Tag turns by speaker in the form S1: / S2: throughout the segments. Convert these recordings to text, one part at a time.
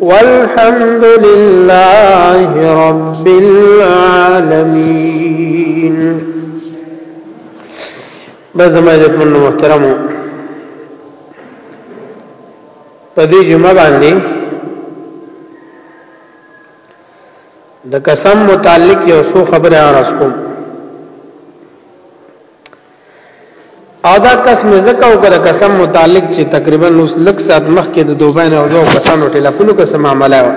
S1: والحمد لله رب العالمين بس ما عزت من محترم په دې جمعه باندې د قسم متعلق یو څو خبره راس کوم او دا کس مې زکه او کړه قسم متعلق چې تقریبا اوس لک سات مخکې د دوبه نه او دوه کسانو ټلیفون کې سم معاملې و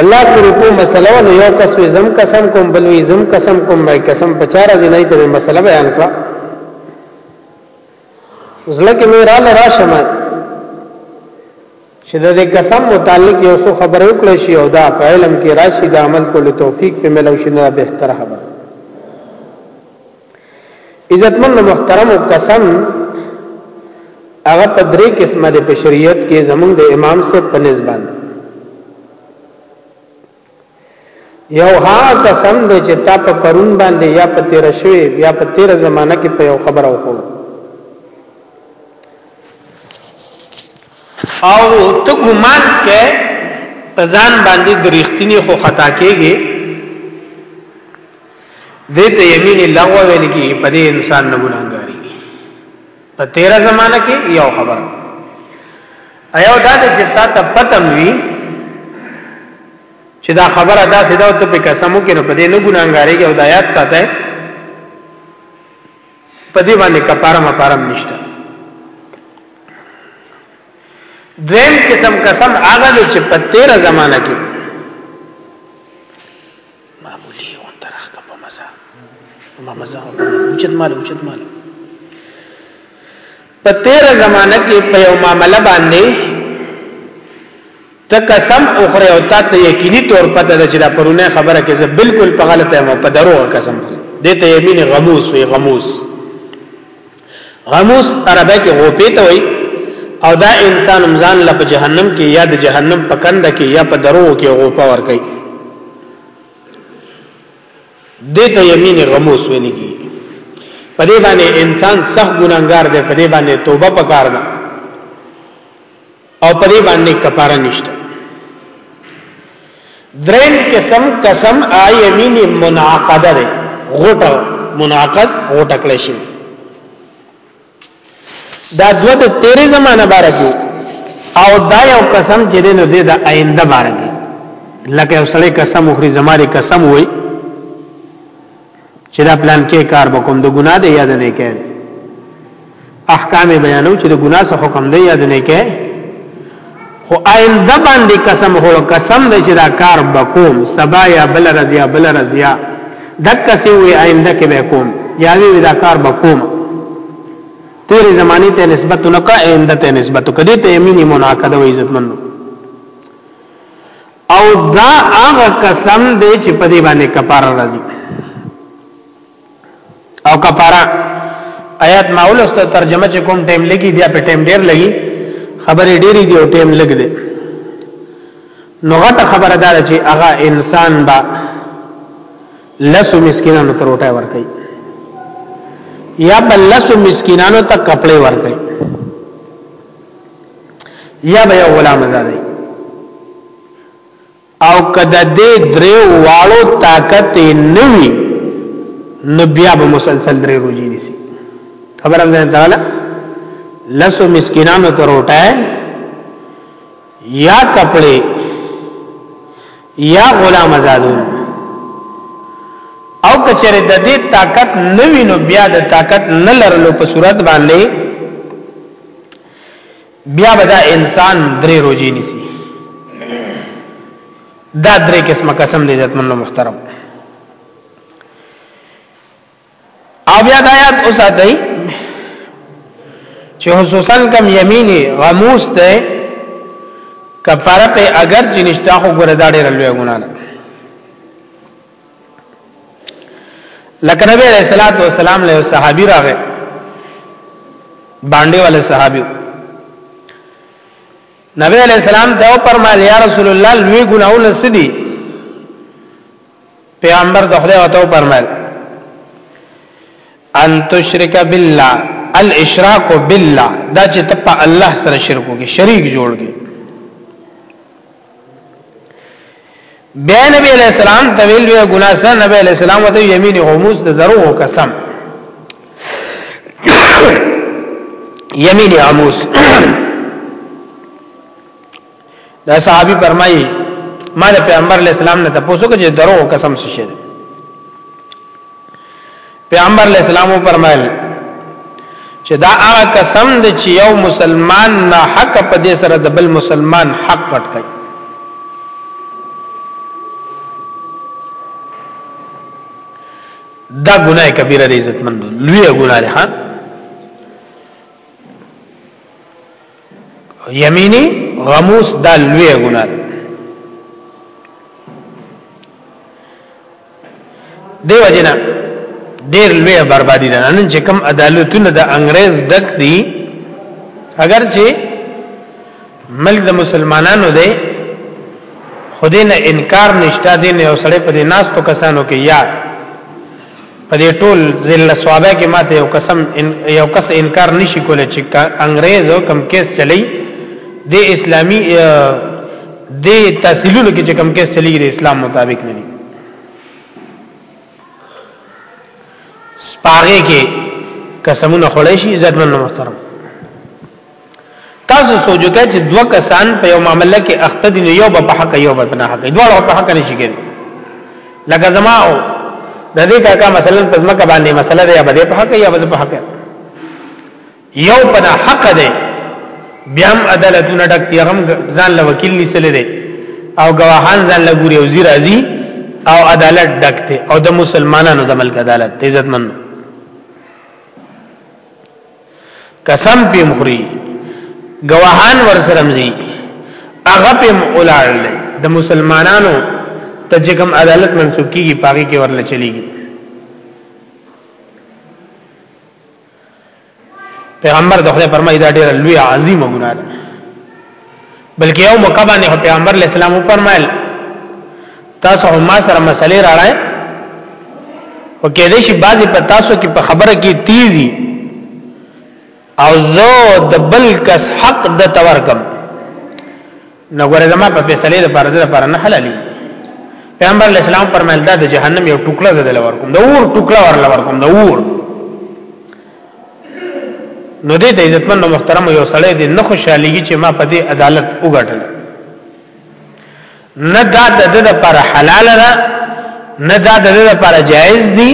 S1: الله کو رکو مسله نو یو کس وې زم قسم کوم بل وې زم قسم کوم بای قسم په چار ځای نه ته مسله بیان کړه زړه کې مې رااله راشم چې د دې قسم متعلق یو څه خبرې وکړې شي او دا په علم کې راشي د عمل کولو توفیق په ملو شي نه به تر خبر عزتمن محترم او قسم هغه په درې قسمه د بشریت کې زمونږ د امام سے په نسبت یو هغه قسم دی چې تا په پرون باندې یا په تیر شوی یا په تیر زمانہ کې په یو خبر او کول او ته ګمان کې په ځان باندې د رښتینی خو خطا کېږي دې ته یمین لغو ویل کی په دې انسان نه ګناګاری په تیرا زمانہ کې یو خبر ایو دا چې تا ته پتم وی چې دا خبره دا سیدا او ته په قسمو کې نه پدې نه ګناګارې کې او د آیات ساته پدې باندې کفاره ما پارم نشته دویم قسم قسم هغه چې په 13 زمانہ کې معمولی اون درخ کا په مزه په مزه او اوچت مال اوچت مال په تیر زمانہ کې په یو معاملې باندې ته قسم اوخره او تا ته یقیني تور پته ده چې دا پرونه خبره کې زه بالکل په غلطه یم په دروغ قسم دې ته یمین غموس وی غموس غموس عربی کې غوپې ته وای او دا انسان مزان له په جهنم کې یا د جهنم په کند کې یا په درو کې غوپا ور کوي دته یمین غموس ویلږي په دې باندې انسان سخت ګناګار دی په دې باندې توبه پکار ده او په دې باندې کفاره نشته دریم قسم قسم آ یمین منعقده ده غټه منعقد غټه کړی شي دا دوه د تیرې زمانه بارکو او دا یو قسم چې د نو د آینده بارکو لکه یو سړی قسم وخوري زماري قسم وای چې دا پلان کې کار وکوم د ګناه دی یاد نه کې احکام بیانو چې د ګناه څخه حکم دی یاد نه کې خو آینده باندې قسم هو قسم دی چې دا کار وکوم سبا یا بل رضیا بل رضیا دک سی وی آینده کې به کوم یا وی دا کار وکوم تیرې زمانه ته نسبت نه کا آینده ته نسبت کدی ته امینی مناقضه و عزت منو او دا هغه قسم دی چې په دې باندې کفاره راځي او کفاره آیات ماول است ترجمه چې کوم ټیم لګي بیا په ټیم ډیر لګي خبرې ډېری دی او ټیم لګ دی نو غټه خبره دار چې هغه انسان با لسو مسکینانو ته روټه ورکړي یا بل لسو مسکینانو ته کپڑے ورکړي یا به غلام آزادې او کده دې درې واړو طاقت نوي نو بیا به مسلسل درې روزي نيسي خبره ده تعالی لسو مسکینانو ته روټه یا کپڑے یا غلام آزادول او کچره د دې طاقت نوی نو بیا د طاقت نه لرلو په صورت باندې بیا بدا انسان درې روزي نسی دا درې قسمه قسم دې عزتمن محترم او بیا د آیات اوساتئ چې خصوصا کم یمینی غموس ته کفاره په اگر چې نشتا خو ګره دا ډېر لوی ګناه ده لکه نبی علیہ الصلوۃ والسلام له صحابي راغې باندې والے صحابي نبی علیہ السلام ته فرمایل یا رسول الله لوی ګناونه سدي پیغمبر د خدای وته فرمایل ان تشرک بالله الاشراک بالله دا چې ته په الله سره شرک وکې شریک جوړ کې بیا نبی علیہ السلام طویل وی گناہ سره نبی علیہ السلام وته یمین غموس د درو قسم یمین غموس دا صحابي فرمایي ما د پیغمبر علی السلام نه تاسو کې درو قسم څه شه پیغمبر علی السلام فرمایل چې دا هغه قسم دی چې یو مسلمان نه حق په دې سره د بل مسلمان حق پټ کوي دا ګناه کبیره دی عزت مند لوی ګناه ده یمینی غموس دا لوی ګناه دی وجنه ډیر لوی بربادی ده نن چې کوم عدالتونه د انګريز ډک دي اگر چې ملک د مسلمانانو دی خدای نه انکار نشته دین او سړی په دې ناس تو کسانو کې یاد په دې ټول ضلع سوابه کې ماته یو قسم یو کس انکار نشي کولای چې انګريز او کم کیس چلی د اسلامي د تحصیلونو کې چې کم کیس چلی د اسلام مطابق نه دي سپاره کې قسمونه خړې شي عزتمن محترم تاسو سوچ وکړئ چې دوه کسان په یو معاملې کې اخته دي نو یو به په حق یو به په حق دواړه په حق نشي کېږي لکه زما او د دې کاکا مثلا په ځمکه باندې مسله ده یا به په حق یا به په حق یو په حق ده بیا هم عدالتونه ډک دي هم ځان له وکیل نسل دي او گواهان ځان له ګوري او زیر ازي او عدالت ډک دي او د مسلمانانو د ملک عدالت عزت مند قسم پیم خوري گواهان ورسرمزي هغه پیم اولاد دی د مسلمانانو ته چې کوم عدالت منسوب کیږي پاګه کې ورل چلیږي پیغمبر د خدای فرمایي دا ډېر لوی عظیم ګناه ده بلکې یو موقع باندې پیغمبر علی السلام و فرمایل تاسو هم ما سره مسلې راړای او کې دې شي بعضی په تاسو کې په خبره کې تیزی او زه د بل کس حق د تورکم نو ګوره زما په فیصله د پرده لپاره نه حلالي پیغمبر علی السلام فرمایل دا د جهنم یو ټوکړه زده لور کوم د اور ټوکړه ور لور کوم د اور نو دې د عزتمن او محترم یو سړی دې نه خوشاليږي چې ما په دې عدالت وګټل نه دا د دې لپاره حلال ده نه دا د دې لپاره جایز دي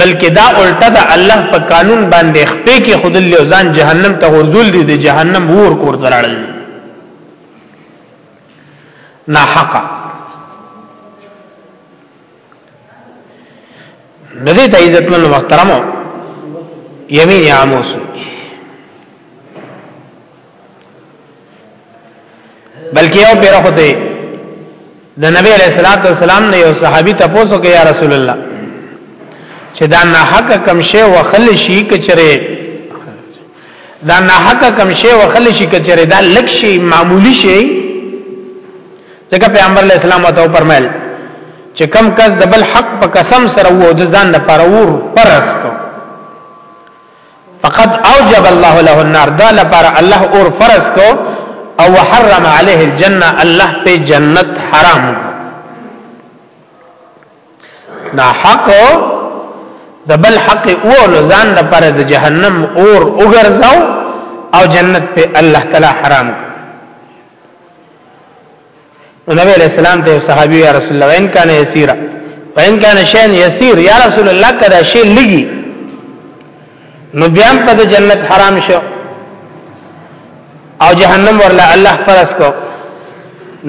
S1: بلکې دا الټه د الله په قانون باندې خپې کې خود له ځان جهنم ته ورزول دي د جهنم ور کور دراړل نه حقا نو دې ته عزت من محترم یمین عاموس بلکې یو پیر خو ته د نبی علیہ الصلوۃ والسلام نه یو صحابي تاسو کې یا رسول الله چې دا نه حق کم شی وخل شي کچره دا نه حق کم شی وخل شي کچره دا لک شي معمولی شي ځکه پیغمبر علی السلام ته فرمایل چې کم کس د بل حق په قسم سره وو د ځان د پرور پرس کو فقد اوجب الله له النار دا لپاره الله اور فرض کو او حرم عليه الجنه الله په جنت حرام کو نا حق د بل حق او لزان د پر د جهنم اور وګرځاو او جنت په الله تعالی حرام نبی علیہ السلام ته صحابي یا رسول الله ان کان یسیرا وان کان شین یسیر یا رسول الله کدا شی لګي نو بیا په د جنت حرام شو او جهنم ورله الله فرض کو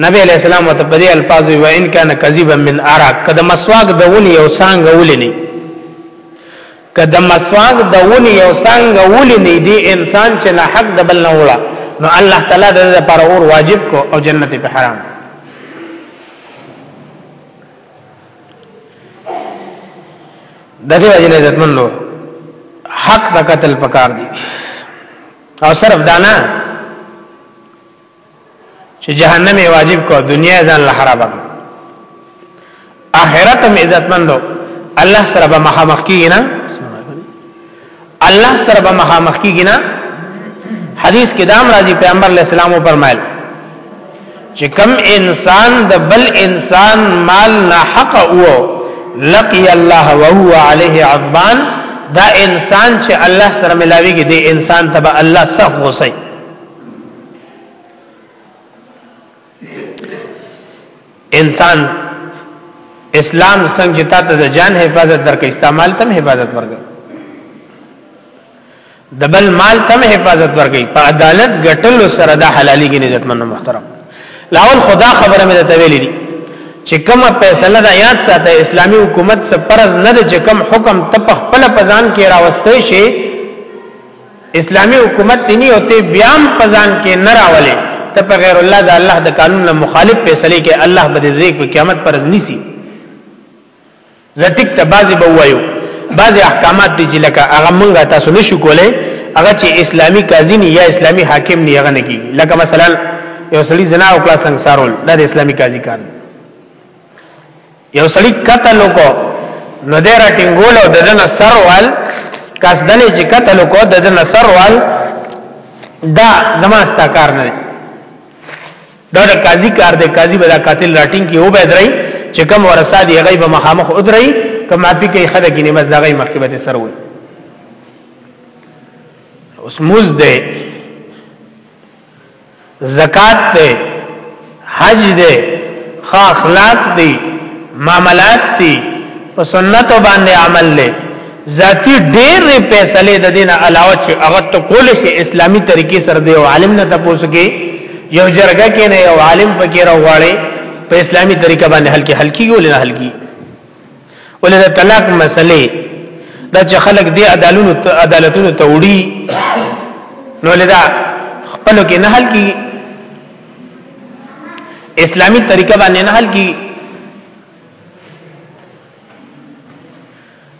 S1: نبی علیہ السلام ته په دې الفاظ وی وان کان کذبا من عرق کده مسواک دونی یو څنګه ولینی کده مسواک دونی یو څنګه ولینی دی انسان چې نه حق د بل نه وړه نو الله تعالی د پر اور واجب کو او جنت په حرام د دې وجه نه عزتمندو حق د قتل پکار دی او صرف دانا چې جهنم واجب کو دنیا ځان له خراب کو اخرت هم عزتمندو الله سره به مخامخ کیږي نه الله سره به مخامخ کیږي نه حدیث کې دام راځي پیغمبر علی السلام فرمایل چې کم انسان د بل انسان مال نه حق وو لقي الله وهو عليه عضبان دا انسان چې الله سره ملاويږي دی انسان تبع الله سخت غوسي انسان اسلام څنګه چې تاسو د جان حفاظت درکې استعمال تم حفاظت ورکې د بل مال تم حفاظت ورکې په عدالت ګټل سره د حلالي کې عزت منو محترم لاول خدا خبره مې ته ویلې دي چې کومه فیصله د یاد ساته اسلامی حکومت سره پرز نه چې کوم حکم ته په خپل پزان کې راوستې شي اسلامی حکومت دی نه او ته بیا هم پزان کې نه راولې ته په غیر الله د الله د قانون له مخالف فیصله کې الله به دې په قیامت پر ځنی سي زټیک ته بازي به وایو بازي احکامات دي چې لکه هغه مونږه تاسو نشو کولای هغه چې اسلامی قاضي نه یا اسلامی حاکم نه هغه نه کی لکه مثلا یو سړي زنا او کلا سنگسارول دا د اسلامی قاضي کار دی یو سړی قتل وکړو نو دې راټینګول او ددنه سروال کس دلې چې قتل وکړو ددنه سروال دا زماستا کار نه دا د قاضي کار دی قاضي به دا قاتل راټینګ کې و به درای چې کوم ورسا دی غیب مخامخ او درای کوم اپی کې خده کې نماز دا غي مخکې به سروي اوس موز دی زکات دی حج دی خا اخلاق دی معاملات دی په سنت باندې عمل دی ذاتی ډېر فیصله د دینه علاوه چې هغه ته کول شي اسلامی طریقې سره دی او عالم نه تاسو کې یو جرګه کې نه یو عالم پکې راوړي په اسلامی طریقه باندې حل کې حل کیږي ولې نه حل کیږي ولې د طلاق مسلې د چې خلک دی عدالتونو عدالتونو ته وړي نو لدا خپل کې نه حل کی اسلامی طریقه باندې نه حل کی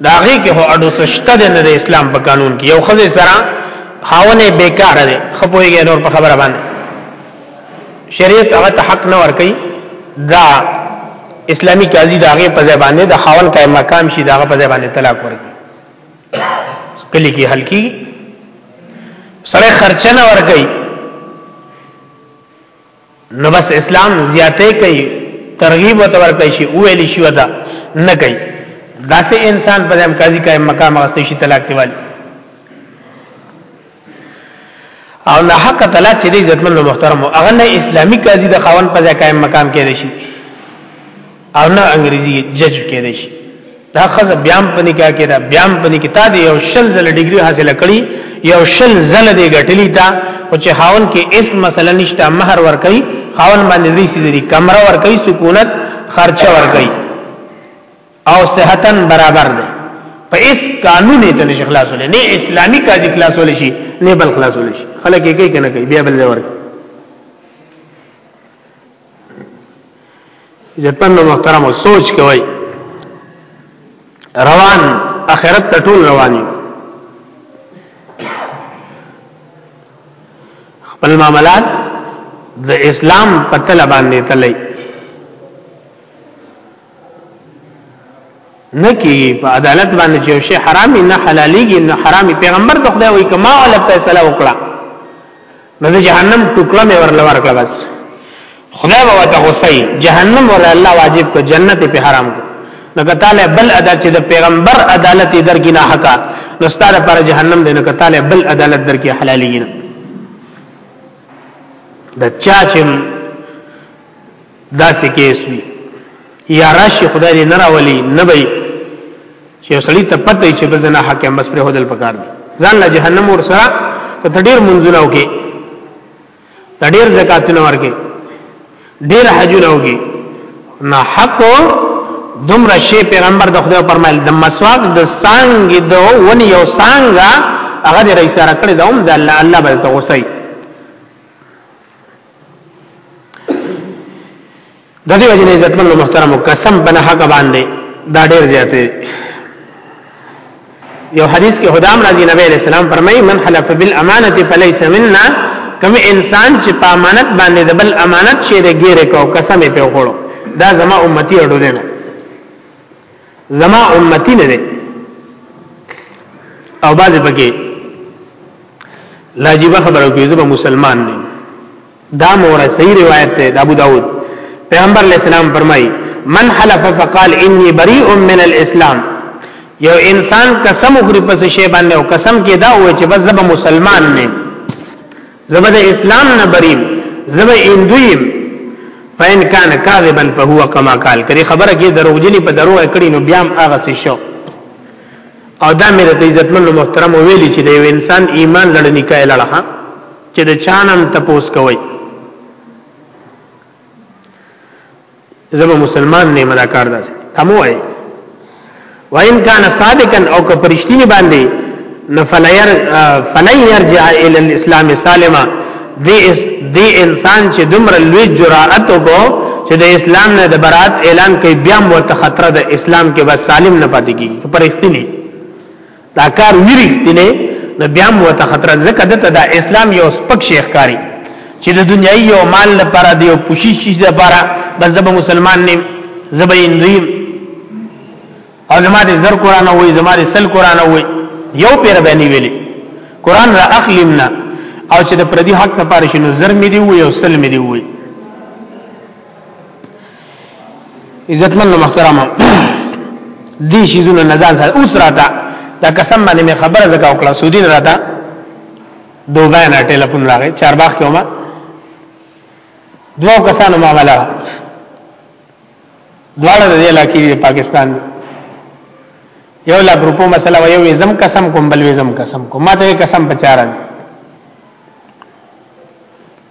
S1: داغه کې هو اډو سشته د اسلام په قانون کې یو خزه سره خاونه بیکاره ده خپويږي نور په خبره باندې شریعت هغه ته حق نه ور کوي دا اسلامی قاضي دا غي په ځبانه د خاون کای مقام شي دا په ځبانه طلاق ورکړي کلی کې حل کی سره خرچه نه ورکړي نو بس اسلام زیاته کوي ترغیب وته ورکړي شي او ویل شي ودا نه کوي داسې انسان په ځم قاضي کای مقام واستې شي طلاق دیوالي او نه حق تعالی چې دې عزتمن او محترم او هغه نه اسلامي قاضي د خاون په ځای قائم مقام کې دي شي او نه انګريزي جج کې دي شي دا خزه بیان په نکاح کې دا بیان په نکاح ته دی یو شل زل ډیګري حاصله کړي یو شل زل دی غټلی تا او چې خاون کې اس مسله نشته مہر ور کوي خاون باندې دې سي دي کمره ور کوي سکونت خرچه ور کوي او صحتن برابر دی په اس قانون ته نشي خلاصول نه اسلامي قاضي خلاصول شي نه بل خلاصول شي خلک یې کوي کنه کوي بیا بل ځور عزتمن محترم او سوچ کوي روان اخرت ته ټول روان یو خپل معاملات د اسلام په تل باندې تللی نه کیږي په عدالت باندې چې شی حرام نه حلاليږي نه حرامي پیغمبر ته خدای وایي کما ول فیصله وکړه نو د جهنم ټوکړه مې ورل ورکړه بس خدای به وته غوسي جهنم ول الله واجب کو جنت په حرام کو نو کتاله بل ادا چې د پیغمبر عدالت درګی نه حقا نو ستاره پر جهنم دې نه کتاله بل عدالت درکې حلاليږي د چا چې داسې کیس وي یا راشي خدای دې نه راولي نه وي چې سړی ته پته چې په زنا حاکم بس پر هدل پکار دي ځان له جهنم ور سره ته ډېر منځونه وکي ته ډېر زکاتونه ورکي ډېر حجونه وکي نه حق دومره شی پیغمبر د خدای پرمایل د مسواک د سانګ د ون یو سانګا هغه د رئیس را کړی دا هم د الله الله بل ته غوسه د دې وجه نه عزتمن او محترم قسم بنه حق باندې دا ډېر زیات یو حدیث کې خدام رضی نبی علیہ السلام فرمایي من حلف بالامانه فليس منا کوم انسان چې په امانت باندې د بل امانت شي د ګیره کو قسم په وخورو دا زما امتی اړو دینه زما امتی نه ده او بعضی پکې لاجیبه خبره کوي زه به مسلمان نه دا مور صحیح روایت ده ابو داود پیغمبر علیہ السلام فرمایي من حلف فقال انی بریء من الاسلام یو انسان قسم خوري پس شی باندې او قسم کې دا وای چې بس زب مسلمان نه زبا د اسلام نه بریم زبا اندویم فین کان کاذبا فهو کما قال کړي خبره کې دروغجنی په دروغ کړي نو بیا هغه څه شو او دا مې د عزتمن محترم ویلي چې د یو انسان ایمان لړنی کای لړه چې د چانم تپوس کوي زبا مسلمان نه مدا کار داسې کمو وای وان کان صادقا او که پرشتینی باندې نفلیر فلن يرجع الى الاسلام سالما دی اس دی انسان چې دومره لوی جرأت وکړو چې د اسلام نه د برات اعلان کوي بیا مو ته خطر د اسلام کې بس سالم نه پاتې کیږي پرشتینی دا کار ویری دینه نو بیا مو ته خطر زکه دته دا اسلام یو سپک شیخ کاری چې د دنیای یو مال لپاره دی او پوشش شي لپاره بس زب مسلمان نیم زب انریم او زما دې زر قران وای زما دې سل قران وای یو پیر باندې ویلي قران را اخلمنا او چې د پردي حق لپاره شنو زر مې دی وای او سل مې دی وای عزتمن محترم دي شیزونه نزان سره اوس راته دا قسم باندې خبره زکه او کلا سودین راته دوبه نه ټلیفون راغی چار باغ کې ومه دوه کسانو معاملې دواړه د علاقې د پاکستان یو لا ګروپو مسله و یو زم قسم کوم بل زم قسم کوم ماته قسم پچارن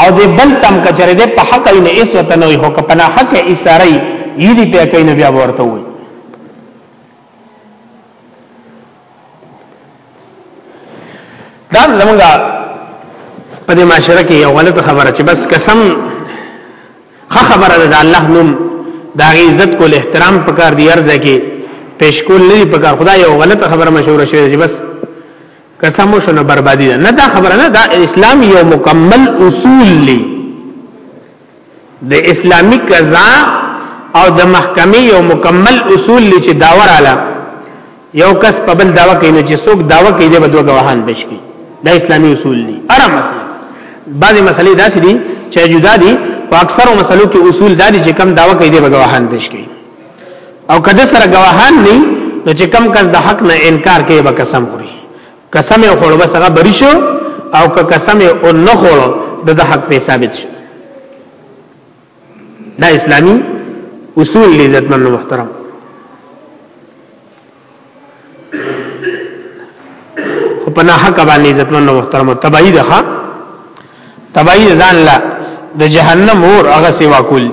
S1: او دې بل تم کچره دې په حق نه ایس وته نه وي هو کپنا حق ایساری یی دې په کین بیا ورته وي دا زمونږه په دې معاشره کې یو غلط خبره چې بس قسم خه خبره ده الله نوم دا غي عزت کول احترام پکار دی ارزه کې پیش کول نه پکار خدای یو غلط خبره مشوره شوی چې بس که سم شو نو بربادي ده نه دا خبره نه دا اسلام یو مکمل اصول دی د اسلامی قضا او د محکمې یو مکمل اصول دی چې داور اعلی یو کس په بل داوا کوي نو چې څوک داوا کوي د بدو غواهان بشي دا اسلامی اصول دی اره مسله بعضی مسلې داسې دي چې جدا دي او اکثرو مسلو کې اصول دادي چې کم داوا کوي د غواهان بشي او کده سره گواهان نه نو چې کم کس د حق نه انکار کوي به قسم خوري قسم یې خور بس هغه بری شو او که قسم یې او نه خور د حق په ثابت شي دا اسلامی اصول عزت من محترم خو په ناحق باندې عزتمن او محترم تبعی ده ها تبعی ځان لا د جهنم اور هغه سیوا کول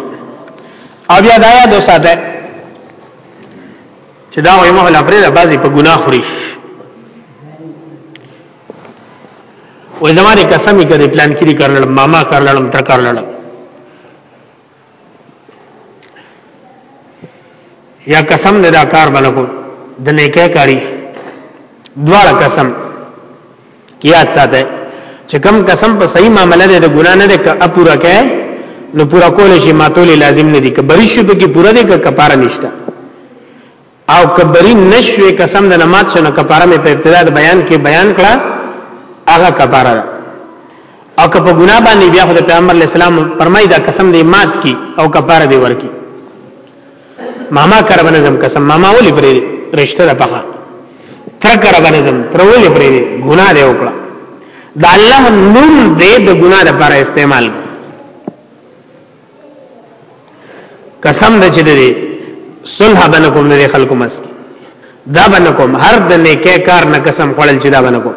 S1: او بیا دا یاد وساته چې دا وایي مهله پرې ده بعضی په ګناه خوري وې زماره قسمی کړي پلان کړي کړل ماما کړل تر کړل یا قسم دې دا کار بلکو د نیکه کاری دواړه قسم کیات ساته چې کم قسم په صحیح معاملې ده د ګنا نه ده که اپورا کې نو پورا کول شي ماتول لازم نه دي که بری شي به کې پورا دي که کفاره نشته او کبری نشوی قسم د نمات شنو کفاره مې په ابتدا د بیان کې بیان کړه هغه کفاره ده او که په ګناه باندې بیا خدای پیغمبر اسلام فرمایي دا قسم دې مات کی او کفاره دې ورکی ماما کر بنظم قسم ماما ولي پرې رشتہ ده پخا تر کر بنظم تر ولي پرې ګناه دې وکړه دا الله نوم دې د ګناه لپاره استعمال کړ قسم دې چې دې صلح بنکم نه خلکو مس دا بنکم هر د نیکه کار نه قسم خړل چې دا بنکم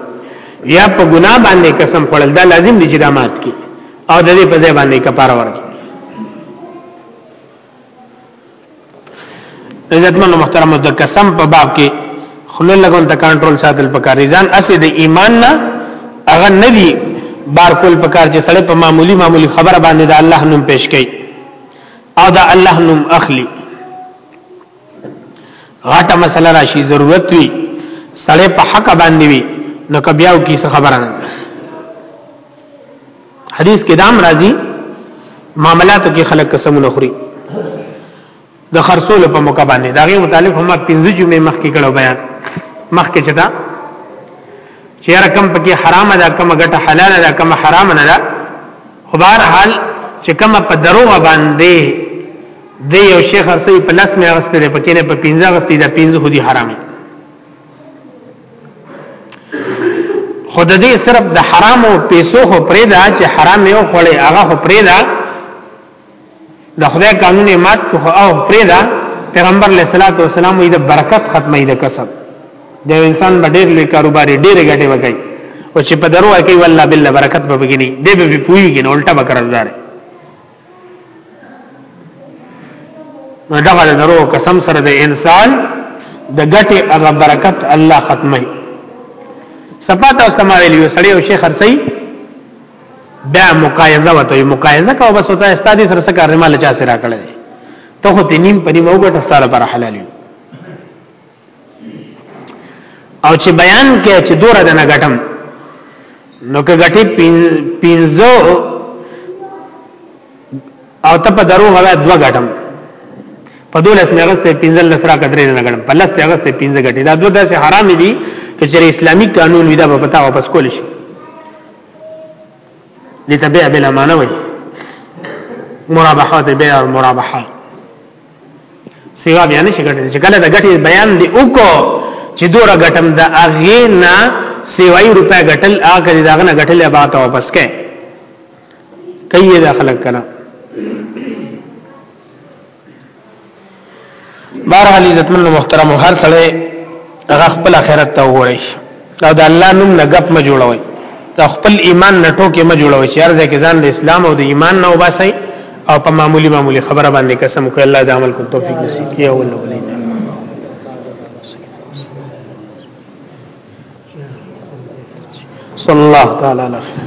S1: یا په ګناه باندې قسم خړل دا لازم دي چې دا مات کی او د دې په ځای باندې کفاره ورکړي عزتمن محترم د قسم په باب کې خلل لګون ته کنټرول ساتل پکار ځان اسې د ایمان نه هغه نه دی بار کول پکار چې سړی په معمولی معمولی خبره باندې د الله نوم پیش کړي او د الله نوم اخلي غاټه مسله راشي ضرورت وي سړی په حق باندې وي نو کبیاو کی څه خبره نه حدیث کې دام راځي معاملاتو کې خلک قسمونه خوري د خرصول په موقع باندې داغه متعلق هم 15 جمعې مخکې کړو بیان مخکې چتا چې رقم پکې حرام ده کم غټه حلال ده کم حرام نه ده خو بهر حال چې کم په دروغ باندې د یو شیخ ارسي په لاس مې اغستې پکې نه په 15 اغستې ده 15 خو دي حرامي خود دې صرف د حرام او پیسو خو پرېدا چې حرام یو خړې هغه خو پرېدا د خدای قانون مات کو او پرېدا پیغمبر علیه الصلاۃ والسلام یې د برکت ختمې د کسب د انسان باندې لوی کاروبار ډېر غټي وګړي او چې په درو کې والله بالله برکت به بګنی دې به پوي کې نه الټا بکرزدار نو دغه درو قسم سره د انسان د ګټه هغه برکت الله ختمي سپاته استعمال یو سړی او شیخ خرسي بیا مقایزه وته مقایزه کو بس وته استاد سره سره کار مال چا سره کړی ته خو تنیم پنی موګه ټستاره پر حلالي او چې بیان کې چې دوره د نه غټم نو که غټي پینځو او ته په درو غلا دوا غټم په دولس مې اگست 15 لسرا کډرې نه غړم په لس اگست 15 غټي دا دوه داسې حرام دي چې چېر اسلامي قانون ودا په پتا واپس کول شي لتبع بلا معنوي مرابحات بيع المرابحه سیوا بیا نشي ګټل چې کله د ګټې بیان دی وکړو چې دوره ګټم د اغه نه سیوای روپیا ګټل اګه داغه نه ګټل به تا واپس کې کوي دا خلک کړه بهر حال عزتمن محترم هر سړی هغه خپل آخرت ته وګورئ او د الله نوم نه غپ ما جوړوي ته خپل ایمان نه ټوکې ما جوړوي چې ارزه کې ځان د اسلام او د ایمان نه وباسي او په معمولی معمولی خبره باندې قسم کوي الله د عمل کو توفیق نصیب کړي او الله ولي صلی الله تعالی علیه